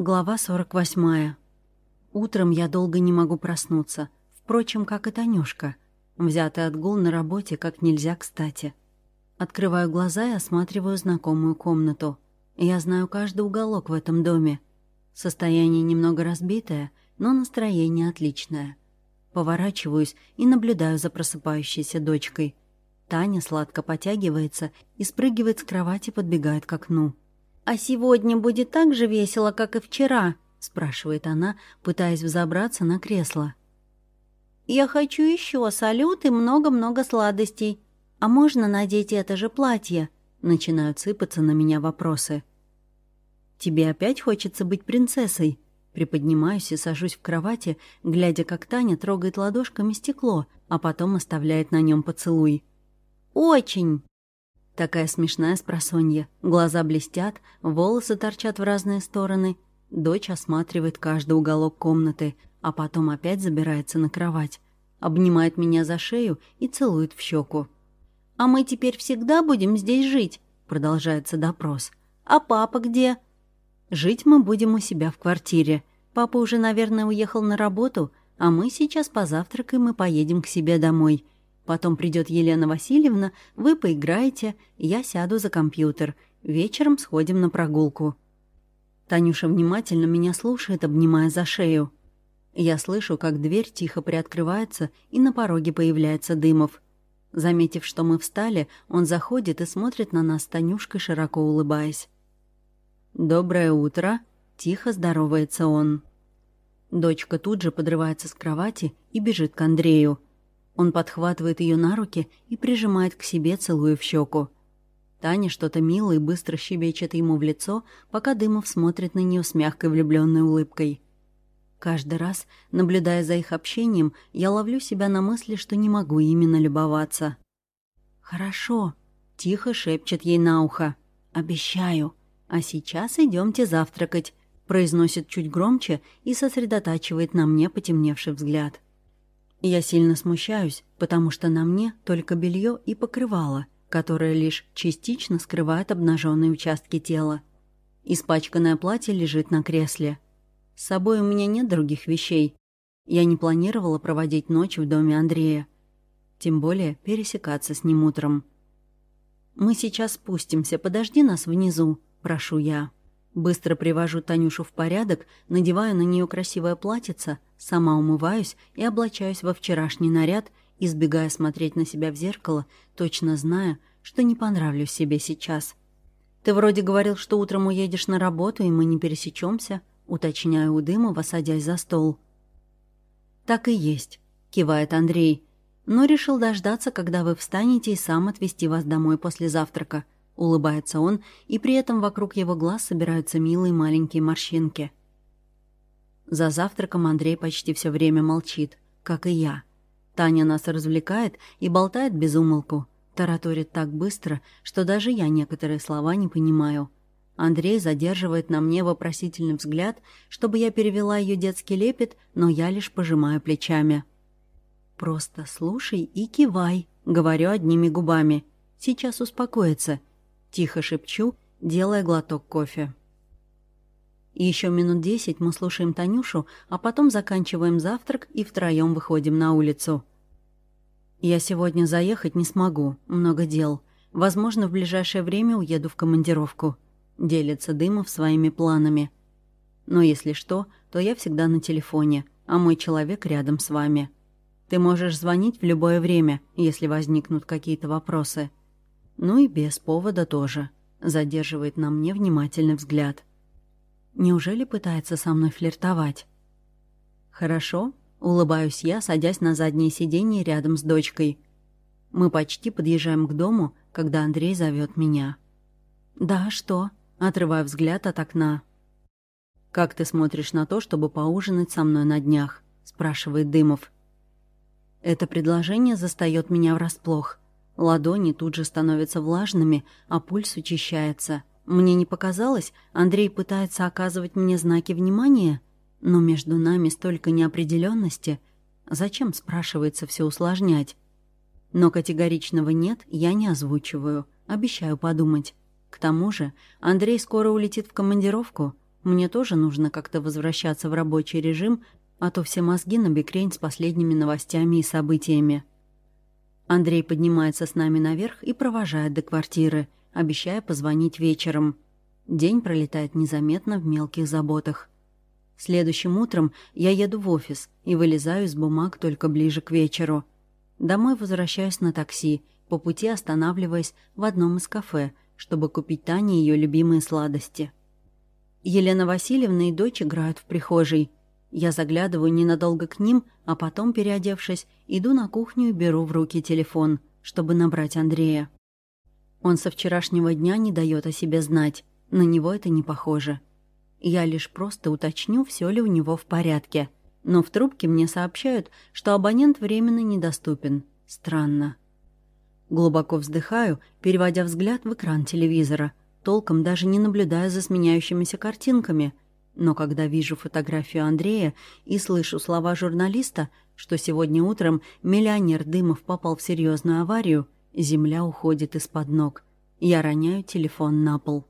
Глава 48. Утром я долго не могу проснуться. Впрочем, как и Танюшка. Взятый отгул на работе как нельзя кстати. Открываю глаза и осматриваю знакомую комнату. Я знаю каждый уголок в этом доме. Состояние немного разбитое, но настроение отличное. Поворачиваюсь и наблюдаю за просыпающейся дочкой. Таня сладко потягивается и спрыгивает с кровати, подбегает к окну. «А сегодня будет так же весело, как и вчера?» — спрашивает она, пытаясь взобраться на кресло. «Я хочу еще салют и много-много сладостей. А можно надеть это же платье?» Начинают сыпаться на меня вопросы. «Тебе опять хочется быть принцессой?» Приподнимаюсь и сажусь в кровати, глядя, как Таня трогает ладошками стекло, а потом оставляет на нем поцелуй. «Очень!» Такая смешная спросонья. Глаза блестят, волосы торчат в разные стороны. Дочь осматривает каждый уголок комнаты, а потом опять забирается на кровать. Обнимает меня за шею и целует в щеку. «А мы теперь всегда будем здесь жить?» Продолжается допрос. «А папа где?» «Жить мы будем у себя в квартире. Папа уже, наверное, уехал на работу, а мы сейчас позавтракаем и поедем к себе домой». Потом придет Елена Васильевна, вы поиграете, я сяду за компьютер. Вечером сходим на прогулку». Танюша внимательно меня слушает, обнимая за шею. Я слышу, как дверь тихо приоткрывается, и на пороге появляется Дымов. Заметив, что мы встали, он заходит и смотрит на нас с Танюшкой, широко улыбаясь. «Доброе утро», — тихо здоровается он. Дочка тут же подрывается с кровати и бежит к Андрею. Он подхватывает ее на руки и прижимает к себе, целуя в щеку. Таня что-то мило и быстро щебечет ему в лицо, пока Дымов смотрит на нее с мягкой влюбленной улыбкой. Каждый раз, наблюдая за их общением, я ловлю себя на мысли, что не могу именно любоваться. «Хорошо», — тихо шепчет ей на ухо. «Обещаю. А сейчас идемте завтракать», — произносит чуть громче и сосредотачивает на мне потемневший взгляд. Я сильно смущаюсь, потому что на мне только белье и покрывало, которое лишь частично скрывает обнаженные участки тела. Испачканное платье лежит на кресле. С собой у меня нет других вещей. Я не планировала проводить ночь в доме Андрея. Тем более пересекаться с ним утром. «Мы сейчас спустимся, подожди нас внизу», — прошу я. Быстро привожу Танюшу в порядок, надеваю на нее красивое платьице, сама умываюсь и облачаюсь во вчерашний наряд, избегая смотреть на себя в зеркало, точно зная, что не понравлюсь себе сейчас. «Ты вроде говорил, что утром уедешь на работу, и мы не пересечемся, уточняю у Дымова, садясь за стол. «Так и есть», — кивает Андрей, «но решил дождаться, когда вы встанете и сам отвезти вас домой после завтрака». Улыбается он, и при этом вокруг его глаз собираются милые маленькие морщинки. За завтраком Андрей почти все время молчит, как и я. Таня нас развлекает и болтает без умолку, тараторит так быстро, что даже я некоторые слова не понимаю. Андрей задерживает на мне вопросительный взгляд, чтобы я перевела ее детский лепет, но я лишь пожимаю плечами. «Просто слушай и кивай», — говорю одними губами. «Сейчас успокоится, Тихо шепчу, делая глоток кофе. Еще минут десять мы слушаем Танюшу, а потом заканчиваем завтрак и втроем выходим на улицу. «Я сегодня заехать не смогу, много дел. Возможно, в ближайшее время уеду в командировку», — делится Дымов своими планами. «Но если что, то я всегда на телефоне, а мой человек рядом с вами. Ты можешь звонить в любое время, если возникнут какие-то вопросы». Ну и без повода тоже. Задерживает на мне внимательный взгляд. Неужели пытается со мной флиртовать? Хорошо, улыбаюсь я, садясь на заднее сиденье рядом с дочкой. Мы почти подъезжаем к дому, когда Андрей зовет меня. «Да, что?» — отрываю взгляд от окна. «Как ты смотришь на то, чтобы поужинать со мной на днях?» — спрашивает Дымов. Это предложение застаёт меня врасплох. Ладони тут же становятся влажными, а пульс учащается. Мне не показалось, Андрей пытается оказывать мне знаки внимания, но между нами столько неопределенности. Зачем, спрашивается, все усложнять? Но категоричного «нет» я не озвучиваю, обещаю подумать. К тому же Андрей скоро улетит в командировку. Мне тоже нужно как-то возвращаться в рабочий режим, а то все мозги на бекрень с последними новостями и событиями. Андрей поднимается с нами наверх и провожает до квартиры, обещая позвонить вечером. День пролетает незаметно в мелких заботах. Следующим утром я еду в офис и вылезаю из бумаг только ближе к вечеру. Домой возвращаюсь на такси, по пути останавливаясь в одном из кафе, чтобы купить Тане ее любимые сладости. Елена Васильевна и дочь играют в прихожей. Я заглядываю ненадолго к ним, а потом, переодевшись, иду на кухню и беру в руки телефон, чтобы набрать Андрея. Он со вчерашнего дня не дает о себе знать. На него это не похоже. Я лишь просто уточню, все ли у него в порядке. Но в трубке мне сообщают, что абонент временно недоступен. Странно. Глубоко вздыхаю, переводя взгляд в экран телевизора, толком даже не наблюдая за сменяющимися картинками. Но когда вижу фотографию Андрея и слышу слова журналиста, что сегодня утром миллионер Дымов попал в серьезную аварию, земля уходит из-под ног. Я роняю телефон на пол.